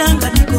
tanga